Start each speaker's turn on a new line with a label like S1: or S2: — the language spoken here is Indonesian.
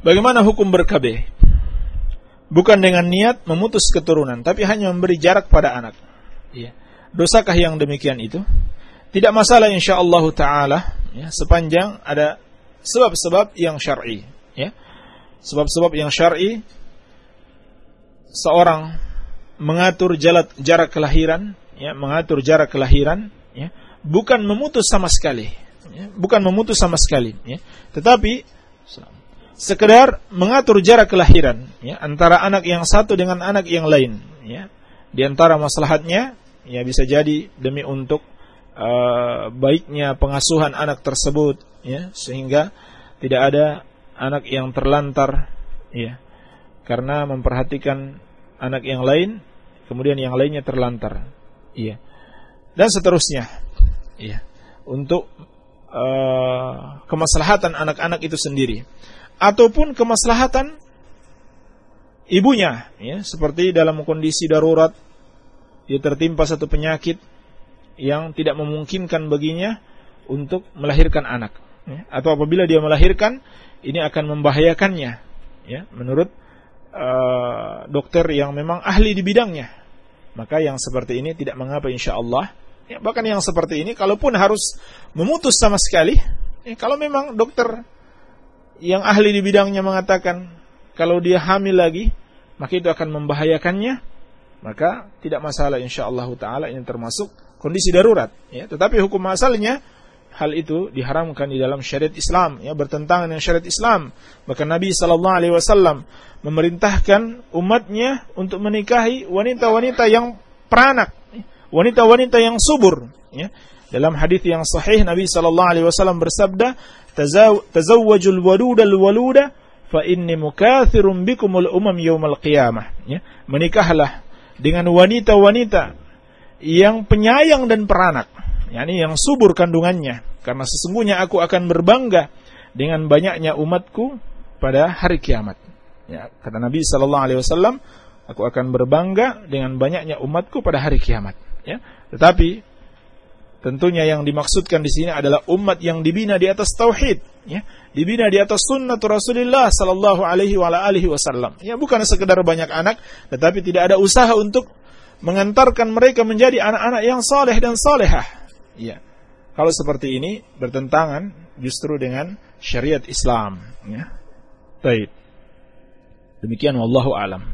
S1: Bagaimana hukum berkabeh? Bukan dengan niat memutus keturunan, tapi hanya memberi jarak pada anak. Ya. Dosakah yang demikian itu? Tidak masalah insyaallah taala ya, sepanjang ada sebab-sebab yang syar'i, ya. Sebab-sebab yang syar'i seorang mengatur jarak, jarak kelahiran, ya, mengatur jarak kelahiran, ya, bukan memutus sama sekali, ya, bukan memutus sama sekali, ya. Tetapi sekedar mengatur jarak kelahiran ya, antara anak yang satu dengan anak yang lain ya. Di antara maslahatnya ya bisa jadi demi untuk uh, baiknya pengasuhan anak tersebut ya sehingga tidak ada anak yang terlantar ya karena memperhatikan anak yang lain kemudian yang lainnya terlantar iya dan seterusnya iya untuk uh, kemaslahatan anak-anak itu sendiri ataupun kemaslahatan ibunya ya seperti dalam kondisi darurat dia tertimpa satu penyakit yang tidak memungkinkan baginya untuk melahirkan anak ya. atau apabila dia melahirkan ini akan membahayakannya ya menurut uh, dokter yang memang ahli di bidangnya maka yang seperti ini tidak mengapa insyaallah ya, bahkan yang seperti ini kalaupun harus memutus sama sekali ya, kalau memang dokter yang ahli di bidangnya mengatakan kalau dia hamil lagi maka itu akan membahayakannya maka tidak masalah insyaallah taala ini termasuk kondisi darurat. Ya tetapi hukum asalnya hal itu diharamkan di dalam syariat Islam ya bertentangan dengan syariat Islam. Bahkan Nabi sallallahu alaihi wasallam memerintahkan umatnya untuk menikahi wanita-wanita yang peranak wanita-wanita yang subur ya. Dalam hadis yang sahih Nabi sallallahu alaihi wasallam bersabda tazawwajul waludal waluda fa inni mukathirun bikumul umam yaumal qiyamah. Ya. Menikahlah dengan wanita-wanita yang penyayang dan peranak yakni yang subur kandungannya. Karena sesungguhnya aku akan berbangga dengan banyaknya umatku pada hari kiamat. Ya kata Nabi sallallahu alaihi wasallam aku akan berbangga dengan banyaknya umatku pada hari kiamat ya tetapi Tentunya yang dimaksudkan di sini adalah umat yang dibina di atas tauhid, ya, dibina di atas sunnah Rasulullah sallallahu alaihi wa alihi wasallam. Ya, bukan sekedar banyak anak, tetapi tidak ada usaha untuk mengantarkan mereka menjadi anak-anak yang soleh dan solehah. Ya. Kalau seperti ini bertentangan justru dengan syariat Islam. Ya. Baik. Demikian wallahu alam.